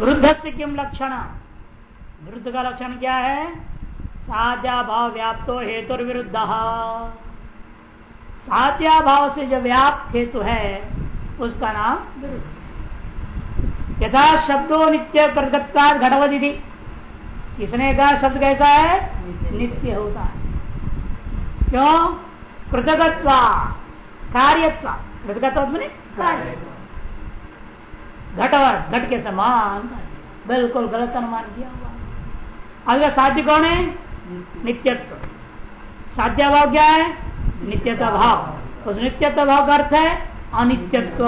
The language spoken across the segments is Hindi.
वृद्ध से किम लक्षण? वृद्ध का लक्षण क्या है? साध्या भाव व्याप्तो हेतु विरुद्ध साध्या भाव से जो व्याप्त हेतु है, उसका नाम विरुद्ध यथा शब्दों नित्य घटवती थी किसने कहा शब्द कैसा है? नित्य होता है। क्यों? कृतकत्व कार्यत्व। कृतकत्व मैंने कार्य। घटवर घट के समान। बिल्कुल गलत अनुमान किया हुआ अगर साध्य कौन है? नित्यत्व। साध्य भाव क्या है? नित्यता भाव उस नित्यत्व भाव का अर्थ है अनित्यत्व।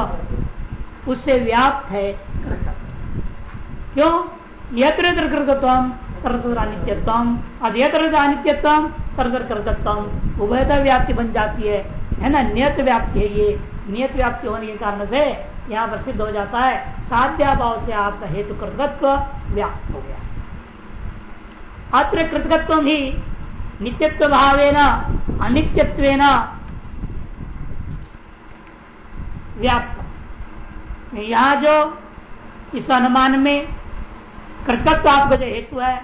उससे व्याप्त है क्यों? यत्र कृतत्व तरतर अनित्यत्व और यत्र अनित्यत्व तरतर कृतत्व उभयता व्याप्ति बन जाती है। है ना? नियत व्याप्ति है ये। नियत व्याप्ति होने के कारण से यहाँ पर सिद्ध हो जाता है साध्या भाव से आपका हेतु कृतत्व व्याप्त हो गया। अत्र कृतत्व ही नित्यत्व भावेन अनित्यत्व व्याप्त। यहाँ जो इस अनुमान में कृतत्व आपका जो हेतु है,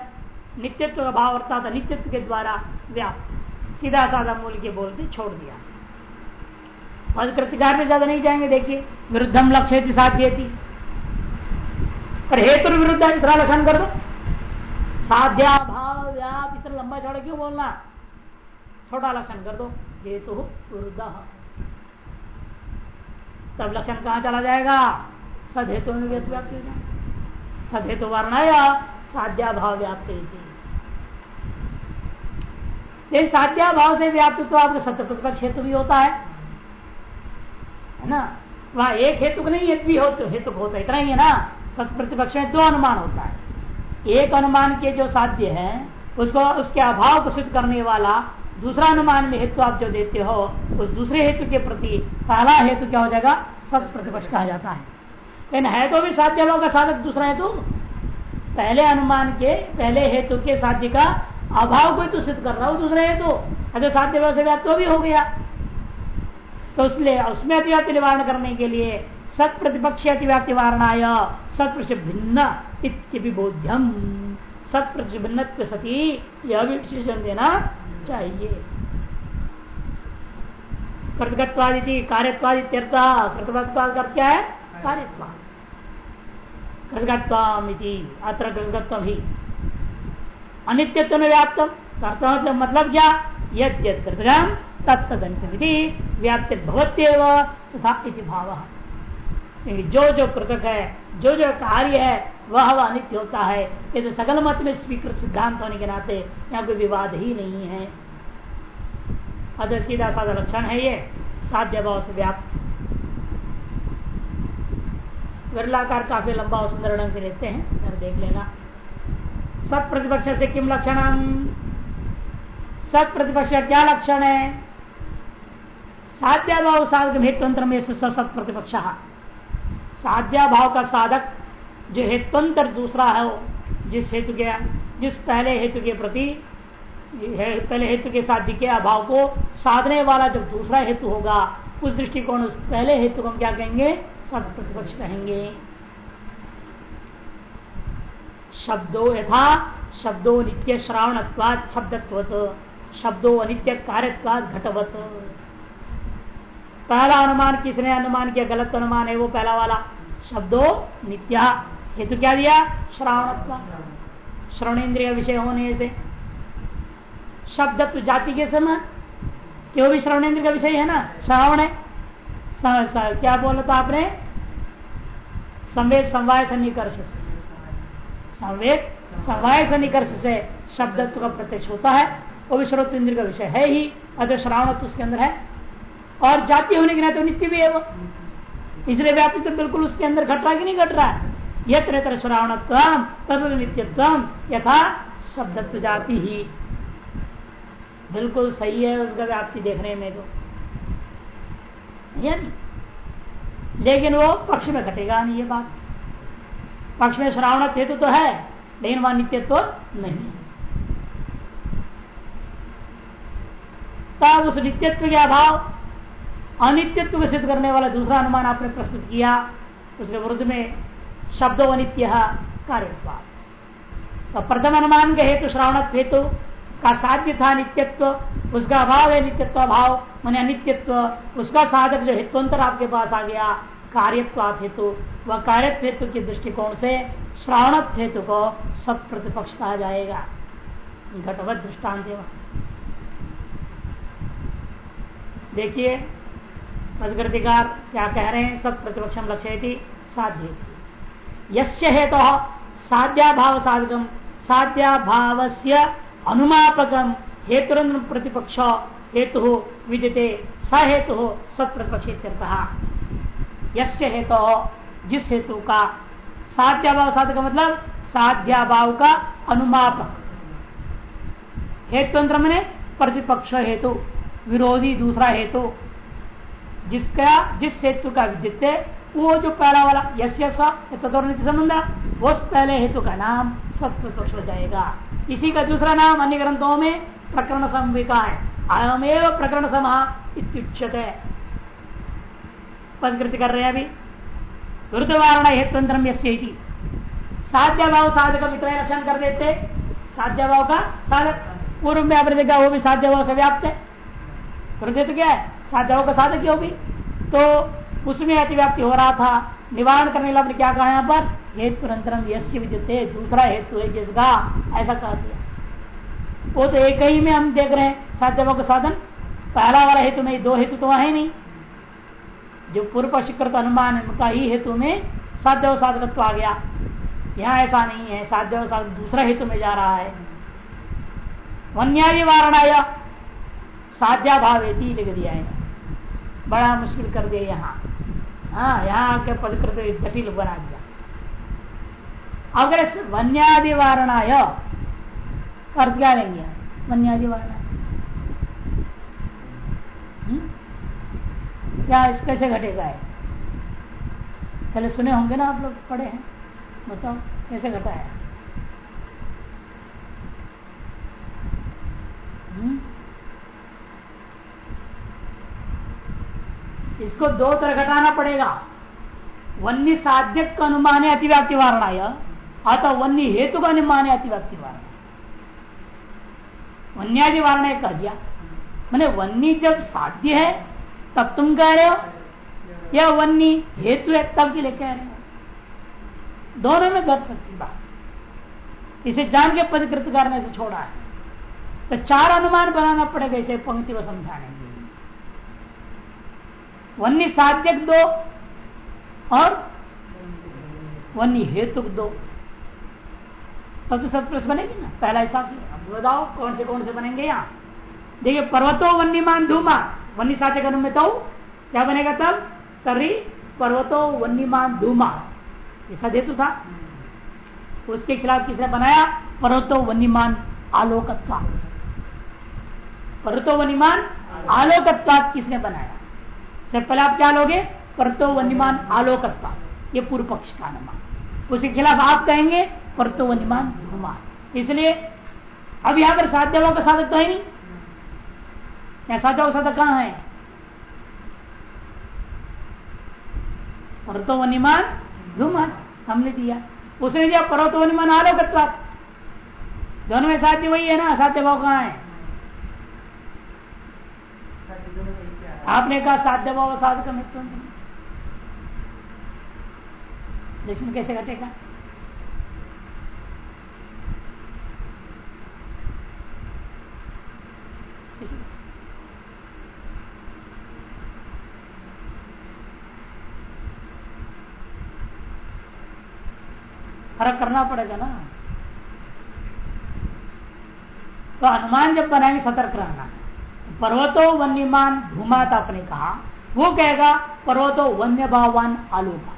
नित्यत्व का भाव अर्थात अनित्यत्व के द्वारा व्याप्त। सीधा साधा मूल के बोलते छोड़ दिया। और कृतिकार में ज़्यादा नहीं जाएँगे, देखिए। विरुद्धम लक्ष्य साध्य पर हेतु विरुद्ध इतना लक्षण कर दो। साध्या भाव व्याप इतना लंबा चौड़ा क्यों बोलना? छोटा लक्षण कर दो। हेतु विरुद्ध। तब लक्षण कहा चला जाएगा? सद हेतु में व्याप्ति हो जाए सद हेतु वर्णाया साध्या भाव व्याप्त ये साध्या भाव से व्याप्त तो आपका सत्य प्रतिपक्ष हेतु भी होता है। है ना? वहाँ एक हेतु नहीं हो तो हेतु होता है। इतना ही है ना? सत्य प्रतिपक्ष में दो अनुमान होता है। एक अनुमान के जो साध्य है, उसको उसके अभाव को सिद्ध करने वाला दूसरा अनुमान में हेतु आप जो देते हो, उस दूसरे हेतु के प्रति पहला हेतु क्या हो जाएगा? सत्य प्रतिपक्ष कहा जाता है। लेकिन है तो भी साध्य भाव का साधक दूसरा हेतु? पहले अनुमान के, पहले हेतु के साध्य का अभाव को तो सिद्ध कर रहा हूँ, दूसरे हेतु। अगर साध्य भाव से व्याप्त तो भी हो गया। तो इसलिए उसमें अतिव्याप्ति निवारण करने के लिए सत प्रतिपक्ष अतिव्याप्ति वारणाय सत से भिन्न इत्यभिबोध्यम। सत भिन्न सती, यह भी विशेषण देना चाहिए। कृतकत्वादि कार्यत्वादित्यर्थ कृतकत्वाद का क्या है? कार्यत्वाद कृतकत्वामिति अत्र कृतकत्व ही। अनित्यत्व में व्याप्तम। मतलब क्या? यद यद तत्तदंति व्याप्ति भवत्यव तथा इति भाव। जो जो कृतक है, जो जो कार्य है, वह वह अनित्य होता है। ये तो सकल मत में स्वीकृत सिद्धांत होने के नाते यहाँ कोई विवाद ही नहीं है। अदर सीधा साधा लक्षण है ये, साध्य भाव से व्याप्त। विरलाकार काफ़ी लंबा और सुंदर ढंग से लेते हैं देख लेना। सत प्रतिपक्ष से किम लक्षण सत प्रतिपक्ष क्या लक्षण है? साध्या भाव साधक हेतुअंतर में सत प्रतिपक्ष। साध्या भाव का साधक जो हेतुअंतर दूसरा है, जिस हेतु के, जिस पहले हेतु के प्रति पहले हेतु के साध्य के अभाव को साधने वाला जब दूसरा हेतु होगा, उस दृष्टिकोण, उस पहले हेतु को हम क्या कहेंगे? सत प्रतिपक्ष कहेंगे। शब्दों यथा, शब्दों नित्य श्रावणत्वाद शब्दत्व शब्दों अनित्य कार्यत्वाद घटवत। पहला अनुमान किसने अनुमान किया? गलत अनुमान है वो पहला वाला। शब्दों नित्या। हेतु क्या दिया? श्रावणत्व। श्रवणेन्द्रिय विषय होने से। शब्दत्व जाति के समान। क्यों भी श्रवणेन्द्र का विषय है ना? श्रावण है। क्या बोला था आपने? संवेद समवाय सन्निकर्ष से। संवेद समवाय सन्निकर्ष से शब्दत्व का प्रत्यक्ष होता है। वो भी श्रोत इंद्र का विषय है ही। अगर श्रावण तो उसके अंदर है। और जाति होने के नाते तो नित्य भी है वो। इसलिए व्याप्ति तो बिल्कुल उसके अंदर घट रहा कि नहीं घट रहा है। यत्र यत्र श्रावणत्व तद नित्यत्व, यथा शब्दत्व जाति ही। बिल्कुल सही है उसका व्याप्ति देखने में तो। लेकिन वो पक्ष में घटेगा नहीं ये बात। पक्ष में श्रावण हेतु तो है, लेकिन वहाँ नित्यत्व नहीं तब उस नित्यत्व के अभाव अनित्यत्व को सिद्ध करने वाला दूसरा अनुमान आपने प्रस्तुत किया, उसके विरुद्ध में शब्द अनित्य कार्यत्व तो प्रथम अनुमान के हेतु श्रावण हेतु का साध्य था नित्यत्व, उसका अभाव है नित्यत्व अभाव, मैंने अनित्यत्व, उसका साधक जो हेतुअंतर आपके पास आ गया कार्यत्व हेतु, वह कार्यत्व हेतु के दृष्टिकोण से श्रावण हेतु को सब प्रतिपक्ष कहा जाएगा। घटवत दृष्टांत देखिए पदकृतिकार क्या कह रहे हैं? सब प्रतिपक्षम लक्ष्य साध्य यस्य हेतु तो साध्याभाव साधकम साध्याभाव से अनुमापकम हेतु प्रतिपक्ष हेतु विद्यते, स हेतु सत्प्रतिपक्ष यस्य हेतु जिस हेतु का साध्याभाव साधक मतलब साध्याभाव का अनुमापक। हेतु मैंने प्रतिपक्ष हेतु, विरोधी दूसरा हेतु जिसका, जिस हेतु का विद्युत वो जो पहला वाला यश संबंध उस पहले हेतु का नाम सत्प्रपक्ष हो जाएगा। इसी का दूसरा नाम अन्य ग्रंथों में प्रकरण संविका है। अयमेव प्रकरण समाह इत्युच्यते। पदकृति कर रहे हैं अभी। विरुद्धवारण हेतुतंत्र यस्य साध्य भाव साधक विक्रय लक्षण कर देते। साध्य भाव का साधक, पूर्व में आपने देखा वो भी साध्य भाव से व्याप्त है। तो क्या है? भाव का साधक होगी। तो उसमें अतिव्याप्ति हो रहा था। निवारण करने लगे क्या कहा यहाँ पर? हेतु अंतरम यश्य विद्युते, दूसरा हेतु है जिसका ऐसा कह दिया वो तो एक ही में हम देख रहे हैं साध्य का साधन। पहला वाला हेतु में दो हेतु तो वहाँ नहीं। जो पूर्व शिकृत अनुमान का ही हेतु में साध्य साधकत्व आ गया। यहाँ ऐसा नहीं है साध्य साधक दूसरा हेतु में जा रहा है। वन्यादि वारणाया साध्या भाव लिख दिया है। बड़ा मुश्किल कर दिया यहाँ। हाँ यहाँ आके पदकृत जटिल बना दिया। अगर वन्यादि वारणाय अर्थ क्या लेंगे? वन्यादि वारणा हम्म? क्या कैसे घटेगा है पहले सुने होंगे ना आप लोग, पढ़े हैं? बताओ, कैसे घटा है? हम्म? इसको दो तरह घटाना पड़ेगा। वन्य साध्यक का अनुमान है अतिव्याप्ति वारणा अतः वन्य हेतु का अनुमान है अतिव्याप्ति वारणा। वन्यादि वारणा कह दिया। मैंने वन्य जब साध्य है, तब तुम कह रहे हो? या वन्य हेतु है, तब के लिए कह रहे हो? दोनों में घट सकती बात। इसे जान के पदकृत करने से छोड़ा है। तो चार अनुमान बनाना पड़ेगा इसे पंक्ति को समझाने लिए वन्य साध्यक दो और वन्य हेतु दो। तब तो सब प्रश्न बनेगी ना, पहला हिसाब से। बताओ, कौन से कौन से बनेंगे यहाँ? देखिए, पर्वतो वन्यमान धूमा वन्य साध्यक अनुमित, क्या बनेगा तब? तरी पर्वतो वन्यमान धूमा ऐसा हेतु था। उसके खिलाफ किसने बनाया? पर्वतो वन्यमान आलोकत्वा पर्वतो वन्यमान आलोकत्वा किसने बनाया? पहले आप क्या लोगे परतो वन्यमान आलोकत्वा, ये पूर्व पक्ष का अनुमान। उसके खिलाफ आप कहेंगे परतो वन्यमान धूमान इसलिए, अब यहाँ पर साध्य का साधक तो है नहीं। या साधक कहाँ है? परतो वन्यमान धूमान हमने दिया। उसने दिया पर्वतो वन्यमान आलोकत्वा। दोनों में साध्य वही है ना? साध्य भाव कहाँ है? आपने कहा साध्य भाव साधक मित्र लेकिन कैसे घटेगा? फ़र्क करना पड़ेगा ना। तो अनुमान जब बनाएँगे सतर्क रहना। है पर्वतो वन्यमान धूमात आपने कहा। वो कहेगा, पर्वतो वन्य भावान आलोका।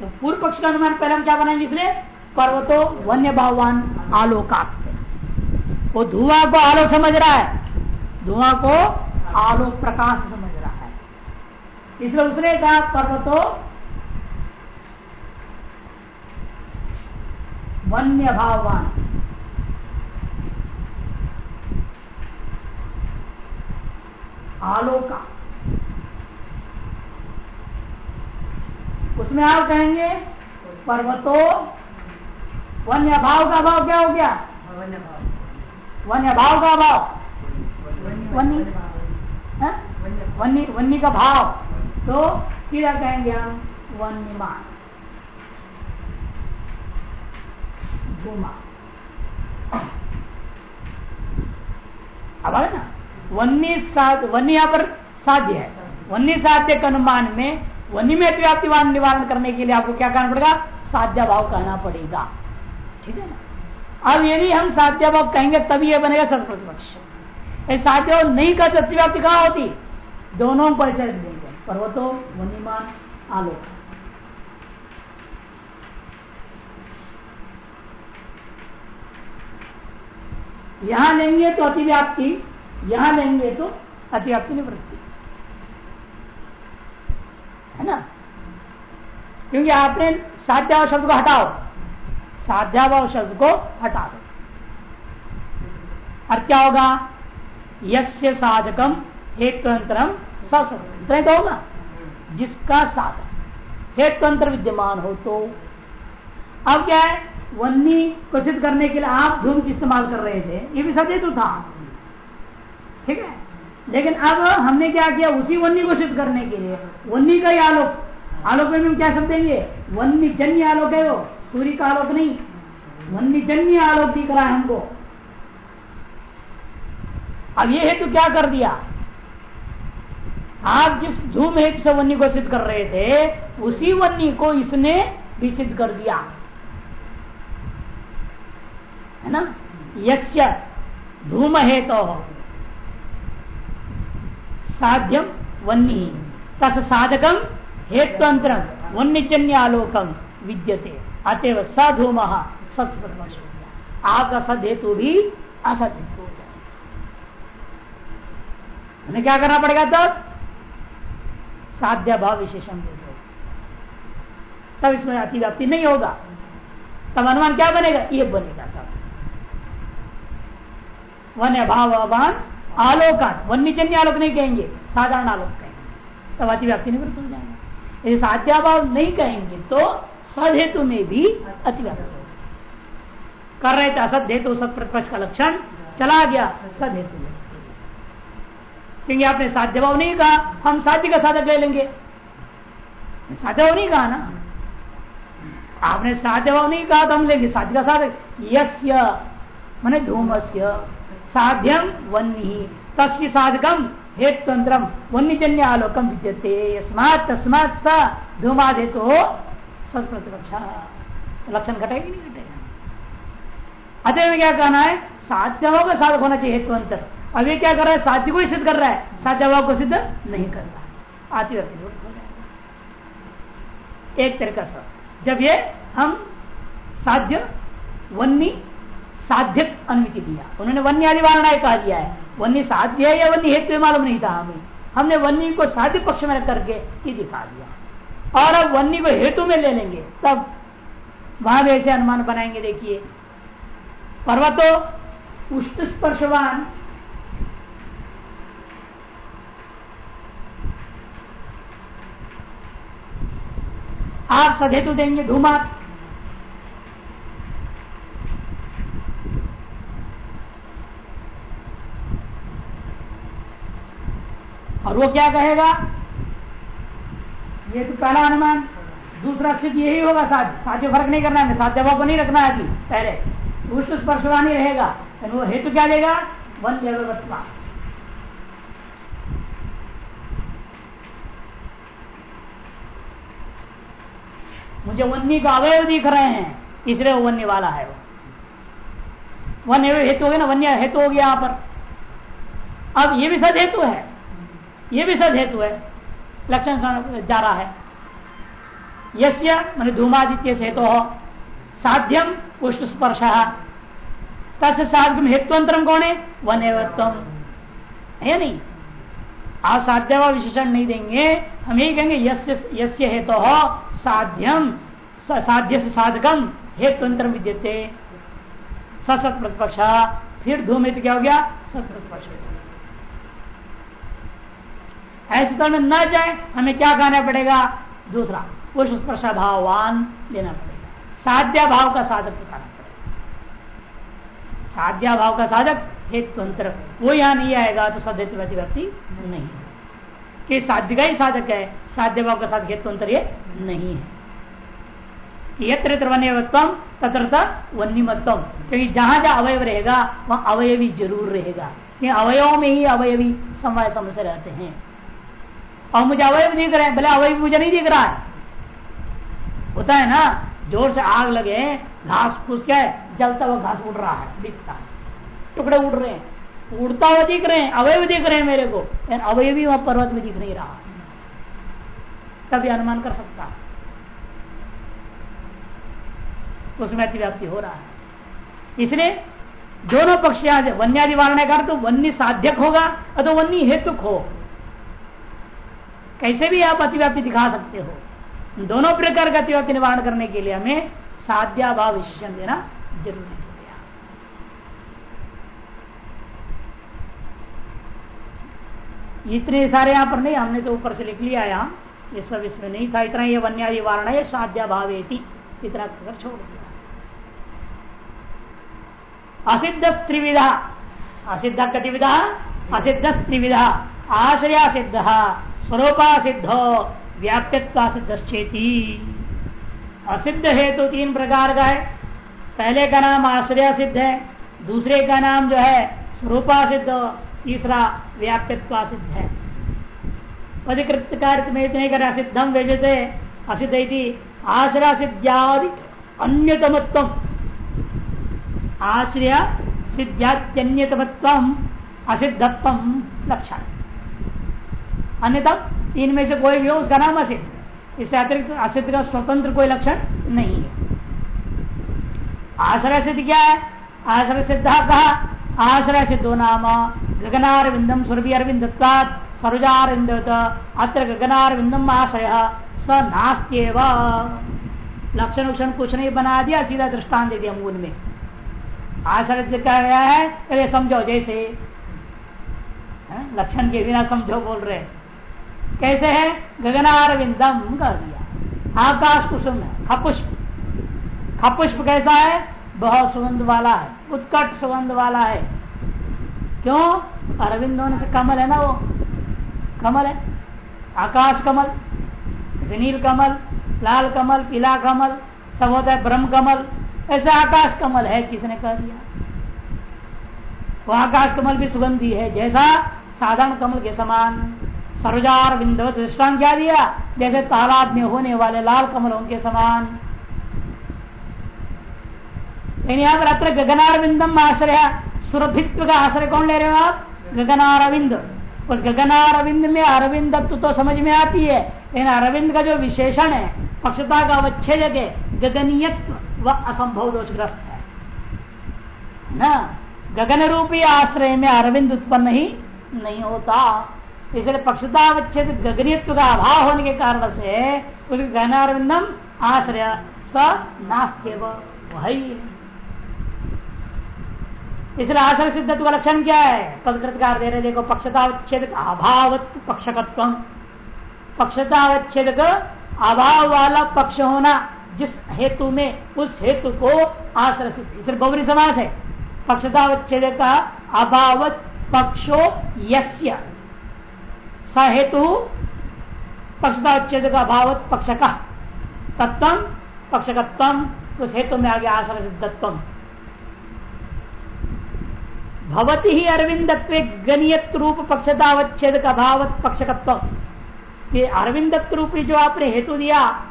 तो पूर्व पक्ष का अनुमान, पहले हम क्या बनाएँगे इसलिए? पर्वतो वन्य भावान आलोका वो धुआँ को आलोक समझ रहा है। धुआँ को आलोक प्रकाश समझ रहा है। इसलिए उसने कहा, पर्वतो वन्य भावान आलोका उसमें आप कहेंगे, पर्वतो वन्य भाव का भाव क्या हो गया? वन्य भाव का भाव। वन्य हाँ? वन्य वन्य का भाव। तो सीधा कहेंगे हम, वन्यमान। धूमा अब ना? वन्य वन्य यहाँ पर साध्य है। वन्य साध्य के अनुमान में वन्य में व्याप्तिवान निवारण करने के लिए आपको क्या कहना पड़ेगा? साध्या भाव कहना पड़ेगा। ठीक है ना? अब यदि हम साध्या भाव कहेंगे, तभी यह बनेगा सत प्रतिपक्ष साध्या भाव नहीं कहते अतिव्याप्ति कहाँ होती? दोनों परिचय देंगे। पर्वतो वनिमान आलोक। यहाँ लेंगे तो अतिव्याप्ति यहाँ लेंगे तो अतिव्याप्ति निवृत्ति। है ना? क्योंकि आपने साध्याव शब्द को हटाओ। साध्याभाव शब्द को हटा दो और क्या होगा? यस्य साधकम हेतुअंतरम सत्य तो होगा। जिसका साधक हेतुअंतर विद्यमान हो तो। अब क्या है? वन्नी को करने के लिए आप धूम इस्तेमाल कर रहे थे। ये भी सचेतु था। ठीक है? लेकिन अब हमने क्या किया? उसी वन्नी को सिद्ध करने के लिए। वन्नी का ही आलोक। आलोक में हम क्या शब्द देंगे? वन्य जन्य आलोक है वो। सूर्य का आलोक नहीं। वन्य जन्य आलोक दिख रहा है हमको। अब ये हेतु क्या कर दिया? आप जिस धूम हेतु से वन्य को सिद्ध कर रहे थे, उसी वन्य को इसने भी सिद्ध कर दिया। है ना? यस्य धूम हेतु। तो साध्यम वन्नी तस साधकम हेत्वंतरम वन्यजन्य आलोकम विद्यते। अतएव सधूम सत्य आपका सद हेतु भी असत हेतु हो क्या करना पड़ेगा तब साध्य भाव विशेषण दे दो। तब इसमें अतिव्याप्ति नहीं होगा। तब अनुमान क्या बनेगा? ये बनेगा तब। वन भाव अभान आलोकान वन्यजन्य आलोक नहीं कहेंगे, साधारण आलोक कहेंगे। तब अतिव्याप्ति निवृत्त हो जाएगा यदि साध्याभाव नहीं कहेंगे तो सदहेतु में भी अतिव्याप्ति कर रहे थे असद हेतु सत प्रतिपक्ष का लक्षण चला गया सदहेतु में। क्योंकि आपने साध्य भाव नहीं कहा, हम साध्य का साधक ले लेंगे। साध्य भाव नहीं कहा ना? आपने साध्य भाव नहीं कहा तो हम लेंगे साध्य का साधक। यस्य, मैंने धूमस्य। साध्यम वन्य तस्य साधकम हेतुतंत्रम वन्यजन्य आलोकम विद्यते तस्मात सा धूमाद हेतु हो सत प्रतिपक्षा लक्षण घटेगी नहीं घटेगा अतः में क्या कहना है? साध्य होगा साधक होना चाहिए हेतु अंतर अब ये क्या कर रहा है? साध्य को ही सिद्ध कर रहा है। साध्य भाव को सिद्ध नहीं कर रहा। आती व्यक्ति एक तरीका से जब ये हम साध्य वन्नी साध्य अनुमति दिया उन्होंने वन्य आदि वारणा कहा दिया है। वन्य साध्य है या वन्य हेतु मालूम नहीं था हमें। हमने वन्य को साध्य पक्ष में करके ये दिखा दिया। और अब वन्य को हेतु में ले लेंगे, तब वहाँ भी ऐसे अनुमान बनाएँगे, देखिए। पर्वतो उष्ट स्पर्शवान आप सधेतु देंगे धूमात और वो क्या कहेगा? ये तो पहला अनुमान। दूसरा स्थिति यही होगा, साथ साध्य फ़र्क नहीं करना है साध्य भाव को नहीं रखना है अभी, पहले। उष्ट स्पर्शवानी रहेगा वो हेतु क्या देगा वन व्यवस्था मुझे वन्य का अवयव दिख रहे हैं, इसलिए वन्य वाला है वो। वन्य हेतु हो गया ना, वन्य हेतु हो गया यहाँ पर। अब ये भी सद हेतु है। ये भी सद हेतु है। लक्षण जा रहा है। यस्य, मान धूमादित्य से हेतु हो साध्यम पुष्ट स्पर्श तस् साध्यम हेतुअंतरम कौन? है वन है नहीं? आप साध्य विशेषण नहीं देंगे। हम यही कहेंगे, यस्य यस्य हेतु हो साध्यम साध्य से साधकम हेतुअंतर विद्यते। ससत प्रतिपक्ष फिर धूमित क्या हो गया? सत प्रतिपक्ष ऐसे तो में न जाए, हमें क्या कहना पड़ेगा? दूसरा, पुरुष स्पर्शा भाववान लेना पड़ेगा। साध्या भाव का साधक बताना पड़ेगा। साध्या भाव का साधक हेतु अंतर। वो यहाँ नहीं आएगा तो सदहेतु व्यक्ति नहीं कि साध्य का ही साधक है साध्य भाव का साधक हेतु अंतर ये नहीं है। यत्र वन्यवत्व तत्र वन्यमत्व। क्योंकि जहाँ जहाँ अवयव रहेगा, वहाँ अवयवी ज़रूर रहेगा। अवयवों में ही अवयवी समय समय से रहते हैं। और मुझे अवयव दिख रहे हैं, भले अवयव मुझे नहीं दिख रहा है। होता है ना, ज़ोर से आग लगे, घास फूस के जलता हुआ घास उड़ रहा है, दिखता है। टुकड़े उड़ रहे हैं। उड़ता हुआ दिख रहे हैं अवयव दिख रहे हैं मेरे को अवयवी वहाँ पर्वत में दिख नहीं रहा तभी अनुमान कर सकता है। उसमें अतिव्याप्ति हो रहा है। इसलिए दोनों पक्ष वन्यादि वारण का तो वन्य साध्यक होगा, अथवा वन्य हेतुक हो। कैसे भी आप अतिव्याप्ति दिखा सकते हो। दोनों प्रकार का अतिव्याप्ति निवारण करने के लिए हमें साध्याभाव विशेषण देना ज़रूरी हो गया। इतने सारे यहाँ पर नहीं, हमने तो ऊपर से लिख लिया यहाँ। ये सब इसमें नहीं था, इतना ये वन्यादि वारण है साध्या साध्याभाव इतना कर छोड़ दिया। असिद्ध त्रिविधा असिद्ध कतिविधा असिद्ध त्रिविधा आश्रया सिद्ध स्वरूपा सिद्ध व्याप्यत्वा सिद्धेती असिद्ध है तो तीन प्रकार का है। पहले का नाम आश्रय सिद्ध है, दूसरे का नाम जो है स्वरूपा सिद्ध तीसरा व्याप्यत्वा सिद्ध है। अधिकृत कार्य में इतने कर असिद्धम वेजते, असिद्ध आश्रय सिद्ध्यादि अन्यतमत्व आश्रय सिद्धात्यन्यतमत्व असिद्धत्व लक्षण अन्यतम तीन में से कोई भी हो, उसका नाम असिद्ध इससे अतिरिक्त असिद्ध का स्वतंत्र कोई लक्षण नहीं है। आश्रय सिद्ध क्या है? आश्रय सिद्धा कहा, आश्रय सिद्धो नाम गगनारविंदम सुरभि अरविंद सरुजारविंद अत्र गगनारविंदम आश्रय, स नास्त्यव। लक्षण उक्षण कुछ नहीं बना दिया, सीधा दृष्टान दे दिया मूल में। आश्रित कहा गया है? समझो जैसे लक्षण के बिना समझो बोल रहे कैसे है? गगनारविंदम कर दिया। आकाश कुसुम है, खपुष्प। खपुष्प कैसा है? बहुत सुगंध वाला है, उत्कट सुगंध वाला है। क्यों? अरविंद होने से कमल है ना वो? कमल है। आकाश कमल नील कमल, लाल कमल, पीला कमल, सब होता है ब्रह्म कमल। ऐसे आकाश कमल है किसने कह दिया? वो आकाश कमल भी सुगंधी है, जैसा साधारण कमल के समान। सरोजार बिंदु दृष्टान क्या दिया? जैसे तालाब में होने वाले लाल कमलों के समान। लेकिन यहाँ अत्र गगनारविंदम आश्रय सुरभित्व का आश्रय कौन ले रहे हो आप? गगनारविंद। उस गगनारविंद में अरविंद तो समझ में आती है, लेकिन अरविंद का जो विशेषण है, पक्षता का अवच्छेद गगनीयत्व व असंभव दोषग्रस्त है। ना? गगन रूपी आश्रय में अरविंद उत्पन्न ही नहीं होता। इसलिए पक्षतावच्छेद गगनित्व का अभाव होने के कारण से उसके गगनारविंदम आश्रय स नास्त्य वही। इसलिए आश्रय सिद्धत्व का लक्षण क्या है? पदकृतकार दे रहे देखो पक्षतावच्छेद अभाव पक्षकत्व पक्षतावच्छेद अभाव वाला पक्ष होना जिस हेतु में, उस हेतु को आश्रय सिद्ध। इसलिए बहुबरी समाज है। पक्षतावच्छेद का अभावत पक्षो यस्य। सहेतु पक्षतावच्छेद का अभावत पक्ष का तत्व पक्षकत्व, उस हेतु में आगे आश्रय सिद्धत्व। भवती ही अरविंद गणियत रूप पक्षतावच्छेद का भावत पक्षकत्व। ये अरविंद रूपी जो आपने हेतु दिया,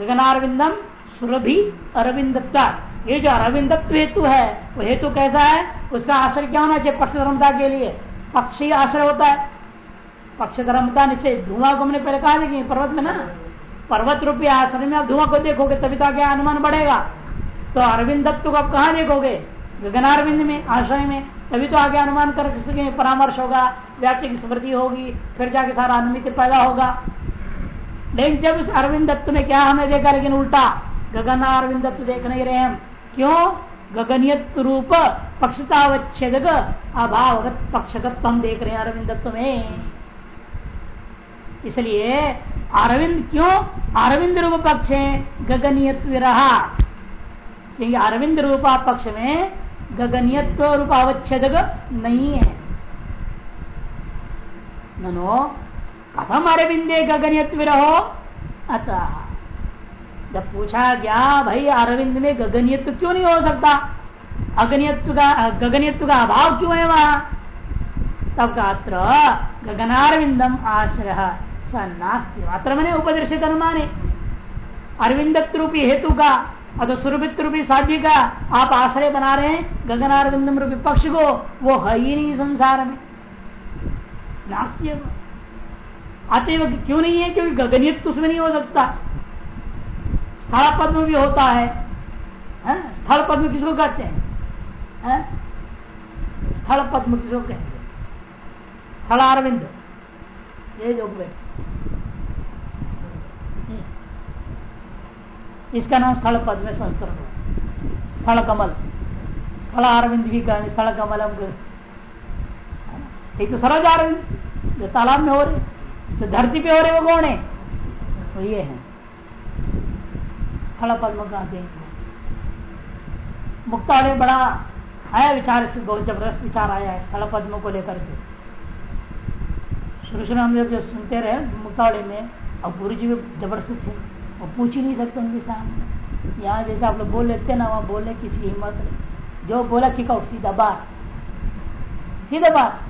गगनारविंदम, सुरभि, अरविंदत्ता, ये जो अरविंदत्व हेतु है, वो हेतु कैसा है? उसका आश्रय क्या होना चाहिए पक्ष धर्मता के लिए? पक्ष आश्रय होता है। पक्ष धर्मता निश्चय धुआँ को हमने पहले कहा देखिए पर्वत में ना पर्वत रूपी आश्रय में आप धुआँ को देखोगे, तभी तो आगे अनुमान बढ़ेगा। तो अरविंदत्व को आप कहा देखोगे? गगनारविंद में, आश्रय में, तभी तो आगे अनुमान कर सके परामर्श होगा व्याप्ति की स्मृति होगी, फिर जाके सारा अनुमित पैदा होगा। लेकिन जब इस अरविंद दत्त में क्या हमें देखा, लेकिन उल्टा गगन अरविंद दत्त देख नहीं रहे हम। क्यों? गगनियत रूप पक्षतावच्छेद अभावगत पक्षगत हम देख रहे हैं अरविंद दत्त में। इसलिए अरविंद क्यों? अरविंद रूप पक्ष है गगनीयत्व रहा क्योंकि अरविंद रूपा पक्ष में गगनीयत्व रूप अवच्छेद नहीं है। ननो, कथम अरविंदे गगनीयत्व रहो अतः जब पूछा गया, भाई, अरविंद में गगनीयत्व क्यों नहीं हो सकता? अगनियत्व का, गगनियत्व का अभाव क्यों है वहाँ? तब का अत्र गगनारविंदम आश्रय। अत्र मैंने उपदर्शित अनुमाने अरविंद रूपी हेतु का अतो सुरभित रूपी साध्य का आप आश्रय बना रहे हैं गगनारविंदम रूपी पक्ष को वो है ही नहीं संसार में नास्ती अतएव क्यों नहीं है? क्योंकि गगनियत उसमें नहीं हो सकता। स्थल पद्म भी होता है, है? स्थल पद्म किसको कहते हैं? है? स्थल पद्म किसको कहेंगे स्थलारविंद। ये जो इसका नाम स्थल पद में संस्कृत में स्थल कमल। स्थल अरविंद भी कहेंगे स्थल कमल हम एक तो सरज अरविंद जो तालाब में हो रहे जो धरती पे हो रहे वो कौन है? वो ये है। स्थल पद्म कहते हैं? मुक्तावली बड़ा आया विचार बहुत ज़बरदस्त विचार आया है स्थल पद्म को लेकर के। शुरू शुरू हम जब सुनते रहे मुक्तावली में अब गुरु जी भी ज़बरदस्त थे। वो पूछ ही नहीं सकते उनके सामने। यहाँ जैसे आप लोग बोल लेते ना, वहाँ बोलने की हिम्मत नहीं। जो बोला कि आउट सीधा बात। सीधा बात।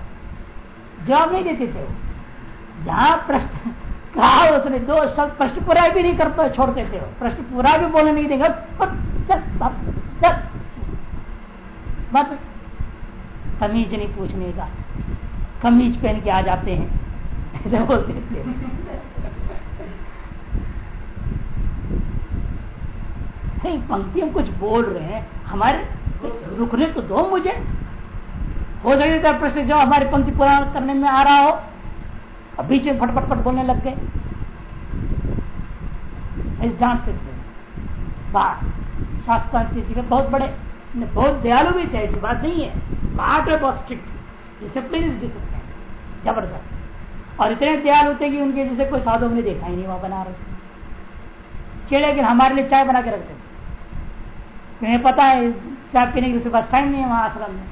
जवाब नहीं देते थे वो। जहाँ प्रश्न कहा, उसने दो शब्द प्रश्न पूरा भी नहीं करते, छोड़ते थे वो। प्रश्न पूरा भी बोलने नहीं देगा। तमीज नहीं पूछने का। कमीज पहन के आ जाते हैं। ऐसे बोलते थे नहीं, पंक्ति हम कुछ बोल रहे हैं। हमारे रुकने तो दो मुझे। हो सके प्रश्न जो हमारी पंक्ति पूरा करने में आ रहा हो। बीच में फटफट फट बोलने लग गए। जानते थे। बात शास्त्र बहुत बड़े। बहुत दयालु भी थे, ऐसी बात नहीं है। बात है, बहुत स्ट्रिक्ट डिसिप्लिन इज़ डिसिप्लिन ज़बरदस्त। और इतने दयालु थे कि उनके जैसे कोई साधु हमने देखा ही नहीं वहाँ बनारस। में छे लेकिन हमारे लिए चाय बना के रखते तुम्हें पता है, चाय पीने की उसके पास टाइम नहीं है वहाँ आश्रम में।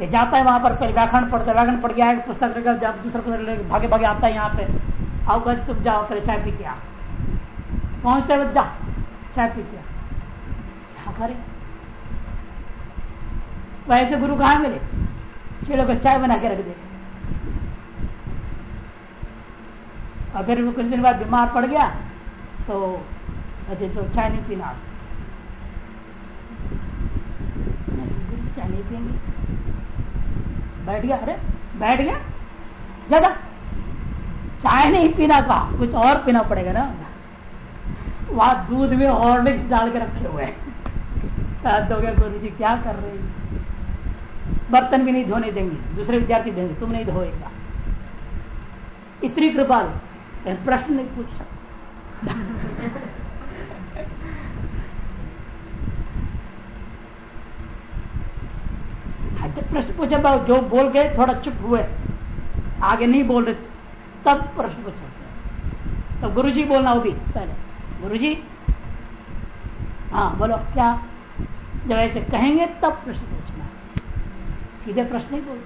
ये जाता है वहाँ पर पहले व्याकरण पढ़ता है, व्याकरण पढ़ गया पुस्तक जब दूसरा पुस्तक भागे भागे आता है यहाँ पे। आओ कर तुम जाओ, पहले चाय पी के आ पहुँचते जा, चाय पी के करें ऐसे गुरु कहा मिले चलो को चाय बना के रख दे। और फिर कुछ दिन बाद बीमार पड़ गया तो अच्छे तो चाय नहीं पीना चाय नहीं पियेंगे बैठ गया? अरे, बैठ गया? ज़्यादा चाय नहीं पीना कहा कुछ और पीना पड़ेगा ना। वहाँ दूध में हॉर्लिक्स डाल के रखे हुए हैं। तो गुरु जी क्या कर रहे हैं? बर्तन भी नहीं धोने देंगे, दूसरे विद्यार्थी देंगे, तुम नहीं धोएगा। इतनी कृपा प्रश्न नहीं पूछ सकता। हाँ, प्रश्न पूछे जो बोल गए थोड़ा चुप हुए। आगे नहीं बोल रहे तब प्रश्न पूछ। सकते तो गुरु जी बोलना होगी पहले। गुरु जी हाँ बोलो क्या? जब ऐसे कहेंगे तब प्रश्न पूछना सीधे प्रश्न नहीं बोल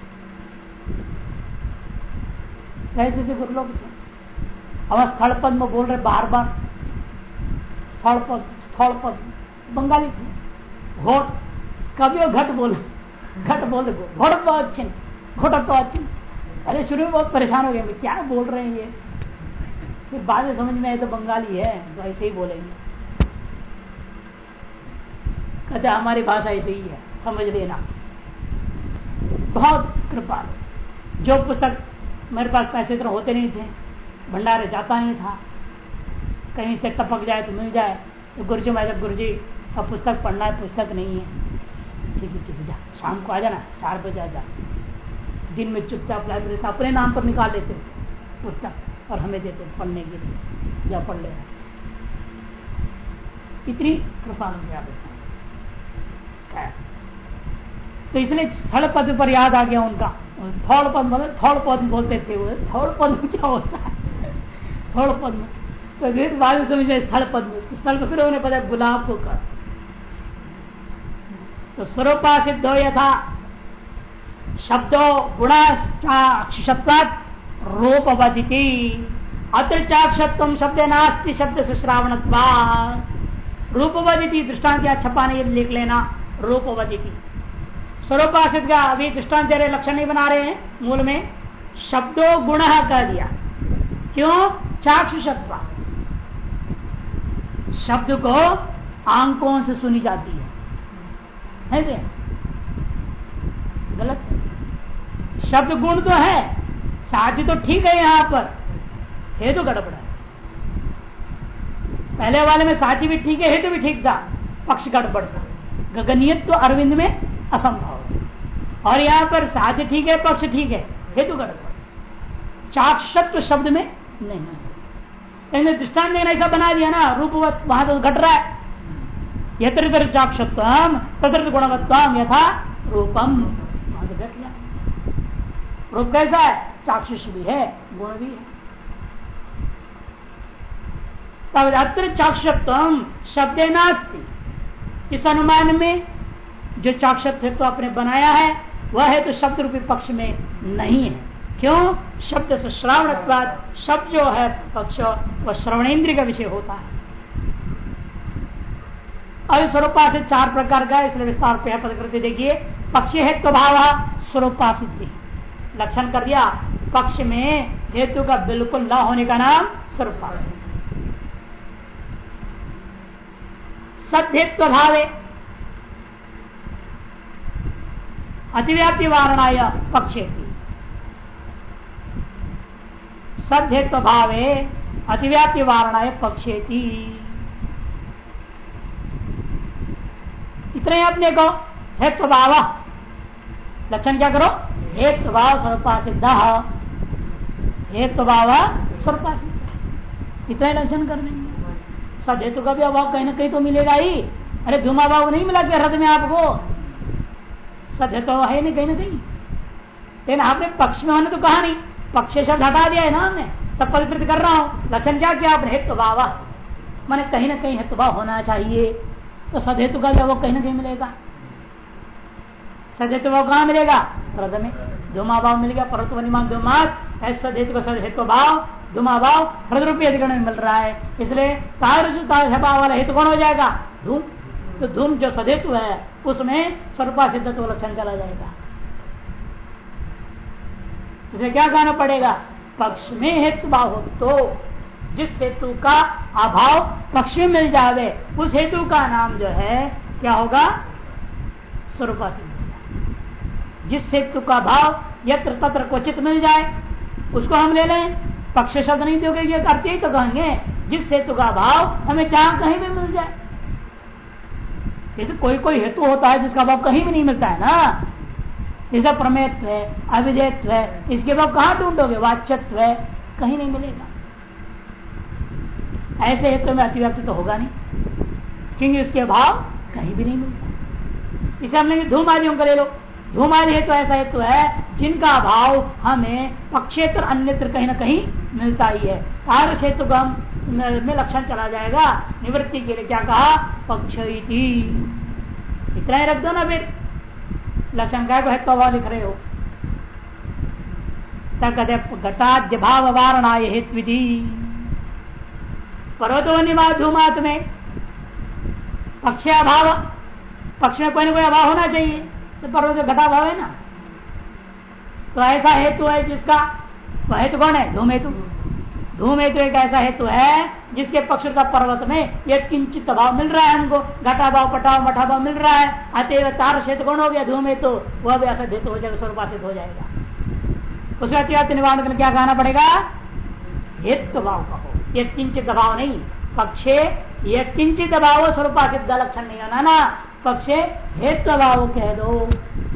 कैसे से गुरु लोग अब स्थल पद में बोल रहे बार बार। स्थल पद स्थल पद। बंगाली घोट कभी घट बोले घट बोले घोट तो अच्छे घोट तो अच्छे अरे शुरू में बहुत परेशान हो गए क्या बोल रहे हैं ये? फिर बाद में समझ में आए तो बंगाली है तो ऐसे ही बोलेंगे। कहते हमारी भाषा ऐसे ही है। समझ लेना। बहुत कृपा। जो पुस्तक मेरे पास पैसे इतना होते नहीं थे भंडारे जाता नहीं था। कहीं से टपक जाए तो मिल जाए। तो गुरु जी मैं गुरु जी अब पुस्तक पढ़ना है, पुस्तक नहीं है। ठीक है ठीक है, जा। शाम को आ जाना, चार बजे आ जा। दिन में चुपचाप लाइब्रेरी से अपने नाम पर निकाल लेते पुस्तक और हमें देते पढ़ने के लिए। या पढ़ लेना इतनी कृपा तो इसलिए स्थल पद पर याद आ गया उनका। थौड़ पद मतलब थौड़ पद बोलते थे वो। थौड़ पद क्या होता है? थौड़ पद तो बाद में समझे स्थल पद स्थल पर फिर उन्हें पता गुलाब को कर तो स्वरूपा सिद्ध हो यथा शब्दों गुणाक्षत्वात रूपवदिति। अत्र चाक्षत्व शब्द नास्ति, शब्द से श्रावण रूपवदिति दृष्टांत या छपाने लिख लेना, रूपवदिति। स्वरूपासित का अभी दृष्टांत लक्षण नहीं बना रहे हैं, मूल में। शब्दों, गुण कह दिया। क्यों? चाक्षुषत्व शब्द को। आंकों से सुनी जाती है। है गलत शब्द गुण तो है ही तो ठीक है यहाँ पर। हेतु तो गड़बड़ है। पहले वाले में साथी भी ठीक है, हेतु तो भी ठीक था। पक्ष गड़बड़ था। गगनियत तो अरविंद में असंभव और यहाँ पर साध्य ठीक है, पक्ष ठीक है, हेतु गड़बड़ चाक्षत्व शब्द में नहीं नहीं दृष्टान ने ऐसा बना दिया ना रूपवत वहाँ तो घट रहा है। यत्र चाक्षत्व तत्र गुणवत्व यथा रूपम। वहाँ तो घट गया। रूप कैसा है? चाक्षुष भी है, गुण भी है। अत्र चाक्षत्व शब्द नास्ती। इस अनुमान में जो चाक्षत्व तो आपने बनाया है, वह है तो शब्द रूपी पक्ष में नहीं है। क्यों? शब्द से श्रावण शब्द जो है पक्ष वह श्रवणेन्द्र का विषय होता है। अभी से चार प्रकार का इसलिए विस्तार पे पद करते देखिए। पक्ष हेतु भाव स्वरूपा सिद्धि लक्षण कर दिया, पक्ष में हेतु का बिल्कुल न होने का नाम स्वरूपा सद्यत्व भावे। अतिव्याप्ति वारणा पक्ष पक्षे सद्यत्व भावे अतिव्याप्ति वारणाय पक्षेती। इतने अपने को हेत्व भाव लक्षण क्या करो? हेत्व भाव स्वरूपा सिद्ध हेत्व भाव स्वरूपा सिद्ध इतने लक्षण कर देंगे। सब हेतु का भी अभाव कहीं ना कहीं तो मिलेगा ही। अरे धुमा भाव नहीं मिला क्या हृदय में आपको। सब हेतु है नहीं कहीं ना कहीं। लेकिन आपने पक्ष में होने तो कहा नहीं। पक्ष शब्द हटा दिया है ना हमने। तब पवित्र कर रहा हूँ, लक्षण क्या किया? आपने हेतु भाव मैंने कहीं ना कहीं हेतु भाव होना चाहिए। तो सदहेतु का वो कहीं ना कहीं मिलेगा। सदहेतु भाव कहाँ मिलेगा? हृदय में। धुमा भाव मिल गया परत धुमात ऐसे सदहेतु का सदहेतु भाव धुमा भाव हृदय रूपी अधिकरण में मिल रहा है। इसलिए भाव वाला हेतु कौन हो जाएगा? धूम। तो धूम जो सदेतु है, उसमें स्वरूपा सिद्धत्व लक्षण चला जाएगा। इसे क्या कहना पड़ेगा? पक्ष में हेतु भाव तो जिस हेतु का अभाव पक्ष में मिल जावे, उस हेतु का नाम जो है, क्या होगा? स्वरूपा जिस हेतु का भाव यत्र तत्र क्वचित मिल जाए, उसको हम ले लें। पक्ष शब्द नहीं दोगे, ये करते ही तो कहेंगे, जिस हेतु का भाव हमें जहाँ कहीं भी मिल जाए। जैसे कोई कोई हेतु होता है जिसका भाव कहीं भी नहीं मिलता है ना। जैसे प्रमेत्व है, अविधेयत्व है, इसके भाव कहाँ ढूंढोगे? वाच्यत्व है, कहीं नहीं मिलेगा। ऐसे हेतु में अतिव्याप्ति तो होगा नहीं, क्योंकि उसके भाव कहीं भी नहीं मिलता। इसे हमने धूम आदियों का ले लो। धूम आदि हेतु ऐसा हेतु है, जिनका भाव हमें पक्षेत्र, अन्यत्र कहीं ना कहीं मिलता ही है। कार्य क्षेत्र को हम, में लक्षण चला जाएगा, निवृत्ति के लिए क्या कहा? पक्ष इतना ही रख दो ना फिर। लक्षण का है तो लिख रहे हो। घटाद्य भाव वारणा हेतु विधि पर्वतो निमा में पक्ष अभाव पक्ष में कोई ना कोई अभाव होना चाहिए। तो पर्वत घटा भाव है ना। तो ऐसा हेतु है जिसका, वह हेतु कौन है? धूम हेतु। धूम हेतु एक ऐसा हेतु है जिसके पक्ष का पर्वत में एक किंचित भाव मिल रहा है हमको। घटा भाव पटाव, मठा भाव मिल रहा है। अतएव तार क्षेत्र कौन हो गया? धूम हेतु वह भी ऐसा हेतु हो जाएगा, स्वरूपासित हो जाएगा। उसके अतिव्याप्ति निवारण के लिए क्या कहना पड़ेगा? हेतु भाव कहो। एक किंचित भाव नहीं। पक्षे यह किंचित भाव स्वरूपासित लक्षण नहीं होना ना पक्षे, हेतु भाव कह दो।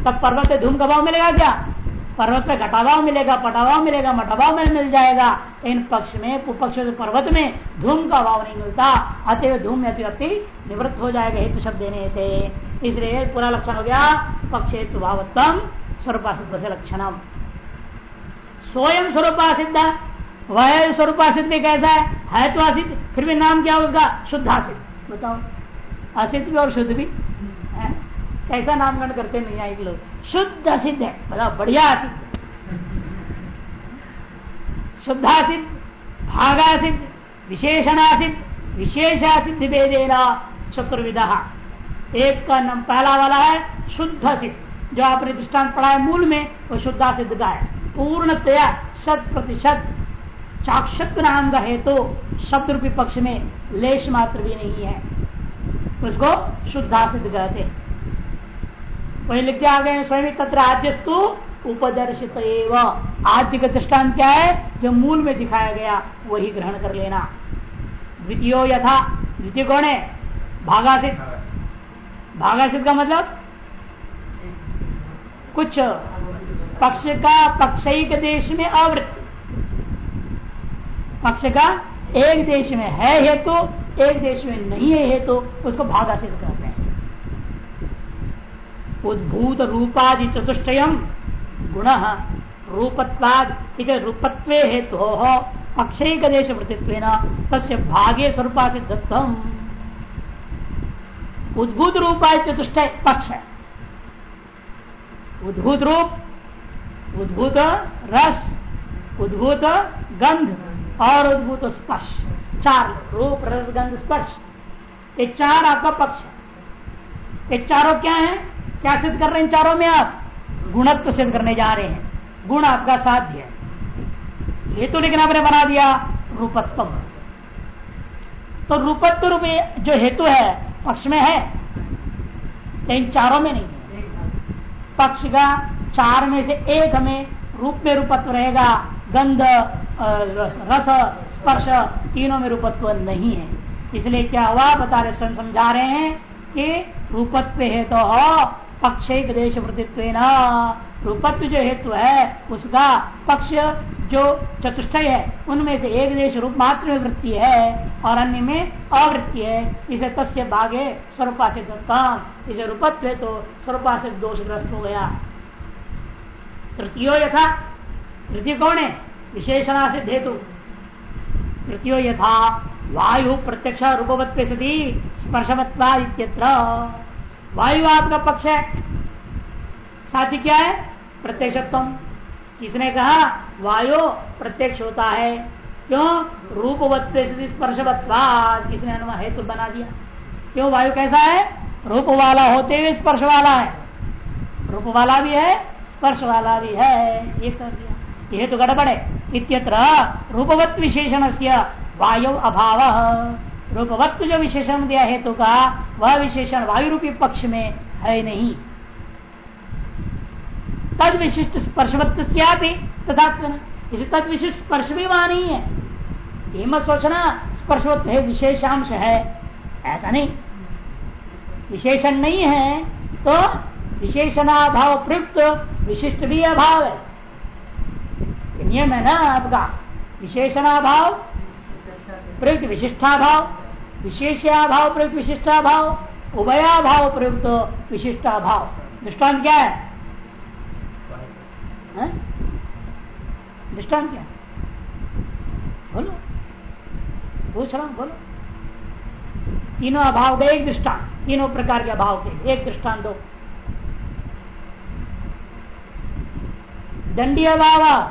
तब पर्वत धूम का भाव मिलेगा क्या? पर्वत में घटाभाव मिलेगा पटाभाव मिलेगा मठाभाव में मिल जाएगा। इन पक्ष में पक्ष पर्वत में धूम का भाव नहीं मिलता। अतः धूम में अतिरक्ति निवृत्त हो जाएगा हेतु शब्द देने से। इसलिए पूरा लक्षण हो गया पक्ष हेतु भावत्म स्वरूपा से लक्षण स्वयं स्वरूपा सिद्ध वह स्वरूपा सिद्ध कैसा है? है तो असिद्ध फिर भी नाम क्या होगा? शुद्ध असिद्ध बताओ। असिद्ध भी और शुद्ध भी। है कैसा नामकरण करते नहीं आए लोग। शुद्ध सिद्ध है बताओ बढ़िया असिद्ध शुद्धासिद्ध भागासिद्ध विशेषणासिद्ध विशेषासिद्ध भेदेना चतुर्विधा। एक का नाम पहला वाला है, शुद्ध सिद्ध जो आपने दृष्टांत पढ़ा है मूल में, वो शुद्धा सिद्ध का है। पूर्णतया शत प्रतिशत चाक्षक नाम का हेतु तो शब्द रूपी पक्ष में लेश मात्र भी नहीं है। उसको शुद्धा सिद्ध कहते वही लिखते आ गए स्वयं तत्र आद्यस्तु उपदर्शित आद्य का दृष्टान क्या है? जो मूल में दिखाया गया वही ग्रहण कर लेना। द्वितीय यथा द्वितीय कौन है? भागासित। भागासित का मतलब? कुछ पक्ष का पक्षिक देश में आवृत्ति। पक्ष का एक देश में है हेतु तो, एक देश में नहीं है हेतु तो, उसको भागासित कहते हैं। उद्भूत रूपादि चतुष्टयम। गुण रूपत्वाद रूपत्व हेतु हो अक्षय देश वृत्तित्व तस्य भागे स्वरूपा सिद्धत्म उद्भूत रूपा चतुष्ट पक्ष। है उद्भूत रूप उद्भूत रस उद्भूत गंध और उद्भूत स्पर्श चार रूप, रस गंध स्पर्श। ये चार आपका पक्ष। है ये चारों क्या है? क्या सिद्ध कर रहे हैं चारों में आप? गुणत्व सिद्ध करने जा रहे हैं। गुण आपका साध्य है। हेतु लेकिन आपने बना दिया रूपत्व तो रूपत्व रूप जो हेतु है, पक्ष में है? लेकिन चारों में नहीं पक्ष का चार में से एक हमें रूप में रूपत्व रहेगा। गंध रस, स्पर्श तीनों में रूपत्व नहीं है। इसलिए क्या हुआ? बता रहे स्वयं समझा रहे हैं कि रूपत्व है तो पक्ष देश वृत्तित्व रूपत्व जो हेतु है उसका पक्ष जो चतुष्टय है, उनमें से एक देश रूप मात्र में वृत्ति है और अन्य में अवृत्ति है। इसे तस्य भागे स्वरूपासित काम इसे रूपत्व है तो स्वरूपासित दोषग्रस्त हो गया। तृतीय यथा, तृतीय कौन है विशेषणासित हेतु तृतीय यथा, वायु प्रत्यक्ष रूपवत्व सदी स्पर्शवत्वा वायु आपका पक्ष है। साथ ही क्या है? प्रत्यक्षत्व किसने कहा? वायु प्रत्यक्ष होता है। क्यों? रूपवत्व स्पर्शवत्वाद किसने अनुमान हेतु बना दिया? क्यों? वायु कैसा है? रूप वाला होते हुए स्पर्श वाला है। रूप वाला भी है स्पर्श वाला भी है। ये कर दिया। हेतु गड़बड़ है। इत्यत्र रूपवत विशेषण से वायु अभाव। रूपवत्व जो विशेषण दिया हेतु का वह विशेषण वायु रूपी पक्ष में है नहीं। तद विशिष्ट स्पर्शवत्व तथा इसे तद विशिष्ट स्पर्श भी वहाँ नहीं है। ये मत सोचना स्पर्शवत्व है, विशेषांश है। ऐसा नहीं। विशेषण नहीं है तो विशेषणाभाव प्रयुक्त विशिष्ट भी अभाव है। नियम है ना आपका। विशेषणाभाव, प्रयुक्त विशिष्टाभाव। विशेषाभाव प्रयुक्त विशिष्टाभाव, उभयाभाव प्रयुक्त विशिष्टाभाव। दृष्टांत क्या है? दृष्टांत क्या बोलो। पूछ रहा हूँ, बोलो। तीनों अभाव का एक दृष्टांत, तीनों प्रकार के अभाव के एक दृष्टांत दो। दंडी अभाव।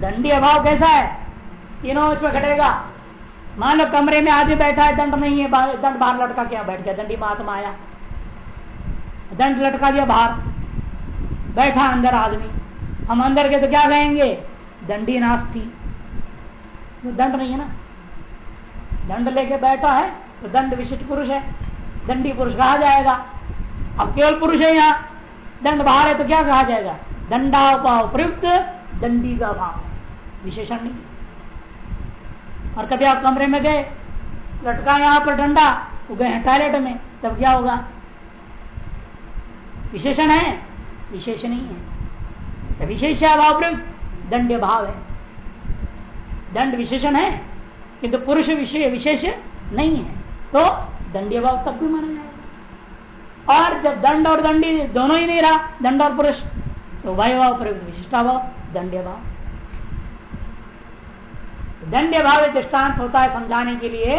दंडी अभाव कैसा है? तीनों इसमें घटेगा। मान लो कमरे में आदमी बैठा है, दंड नहीं है दंड बाहर लटका क्या बैठ गया, दंडी महात्मा आया। दंड लटका दिया बाहर। बैठा अंदर आदमी। हम अंदर के तो क्या कहेंगे? दंडी नास्ती। तो दंड नहीं है ना? दंड लेके बैठा है तो दंड विशिष्ट पुरुष है। दंडी पुरुष कहा जाएगा? अब केवल पुरुष है यहाँ। दंड बाहर है तो क्या कहा जाएगा? दंडाभाव प्रयुक्त दंडी का भाव। विशेषण नहीं। और कभी आप कमरे में गए, लटका यहाँ पर डंडा, वो गए हैं टॉयलेट में, तब क्या होगा? विशेषण है? विशेष नहीं है। विशेष अभाव प्रयुक्त दंड भाव है। दंड विशेषण है, किंतु पुरुष विषय विशेष नहीं है। तो दंडी भाव तब भी माना जाएगा और जब दंड और दंडी दोनों ही नहीं रहा, दंड और पुरुष तो भाव प्रयुक्त विशिष्टा भाव, दंड भाव। दंड भाव दृष्टांत होता है समझाने के लिए।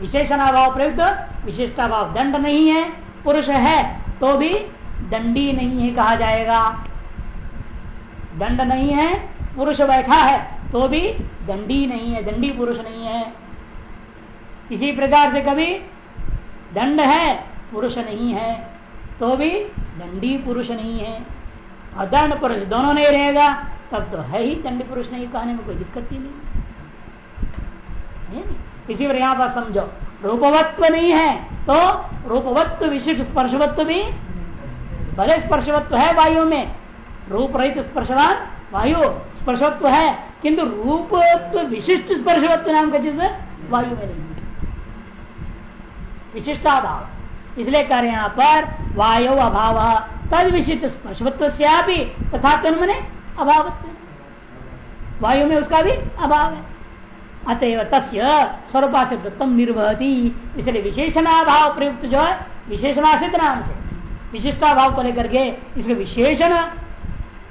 विशेषणाभाव प्रयुक्त, विशिष्टाभाव दंड नहीं है, पुरुष है तो भी दंडी नहीं है कहा जाएगा। दंड नहीं है, पुरुष बैठा है तो भी दंडी नहीं है, दंडी पुरुष नहीं है। इसी प्रकार से कभी दंड है, पुरुष नहीं है तो भी दंडी पुरुष नहीं है। और दंड पुरुष दोनों नहीं रहेगा, तब तो है ही दंडी पुरुष नहीं, कहने में कोई दिक्कत ही नहीं। इसी पर यहाँ पर समझो, रूपवत्व नहीं है तो रूपवत्व विशिष्ट स्पर्शवत्व भी भले स्पर्शवत्व है वायु में रूप रहित स्पर्शवान वायु स्पर्शवत्व है, किंतु रूपत्व विशिष्ट स्पर्शवत्व नाम का चीज़ वायु में नहीं विशिष्टाभाव। इसलिए कह रहे यहाँ पर, वायु अभाव, तद विशिष्ट स्पर्शवत्व से तथा तन्मने अभावत्व। वायु में उसका भी अभाव है। अतएव तस्य स्वरूपा से दत्तम निर्वहती। इसलिए विशेषणाभाव प्रयुक्त जो है, विशेषणासिद्ध नाम से। विशिष्टा भाव को लेकर के इसके विशेषण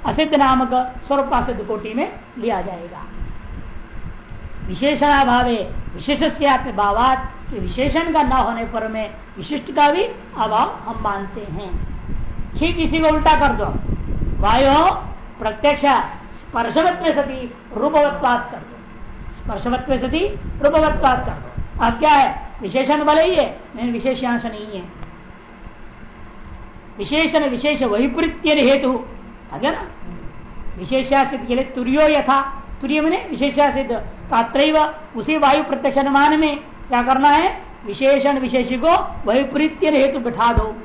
असिद्ध नामक स्वरूपा सिद्ध कोटि में लिया जाएगा। विशेषणाभावे विशिष्ट से भावात विशेषण का न होने पर में विशिष्ट का भी अभाव हम मानते हैं। ठीक इसी को उल्टा कर दो। वायु प्रत्यक्ष स्पर्शवत्व सती रूपवत्पात कर स्पर्शवत्व सती रूपवत्पात कर दो अब क्या है? विशेषण भले ही है। लेकिन विशेषांश नहीं है। विशेषण, विशेष वैपरीत्य हेतु। आगे ना विशेषासित के लिए तुरियो यथा, तुर्य मैंने विशेषासित पात्र उसी वायु प्रत्यक्ष अनुमान में क्या करना है? विशेषण, विशेष को वैपरीत्य हेतु बैठा दो।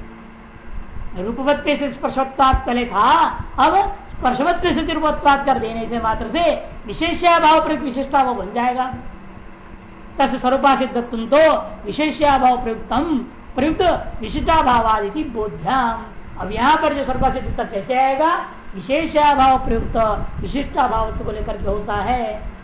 रूपवत्व से स्पर्शोत्पाद पहले था, अब स्पर्शवत्व से रूपोत्पाद कर देने से मात्र से विशेषाभाव प्रयुक्त विशिष्टा वो बन जाएगा। तस् स्वरूपा सिद्ध तो विशेषाभाव प्रयुक्तम प्रयुक्त विशिष्टाभावादि बोध्याम। अब यहाँ पर जो स्वरूपा सिद्ध कैसे आएगा? विशेष अभाव प्रयुक्त विशिष्टाभाव को लेकर के होता है।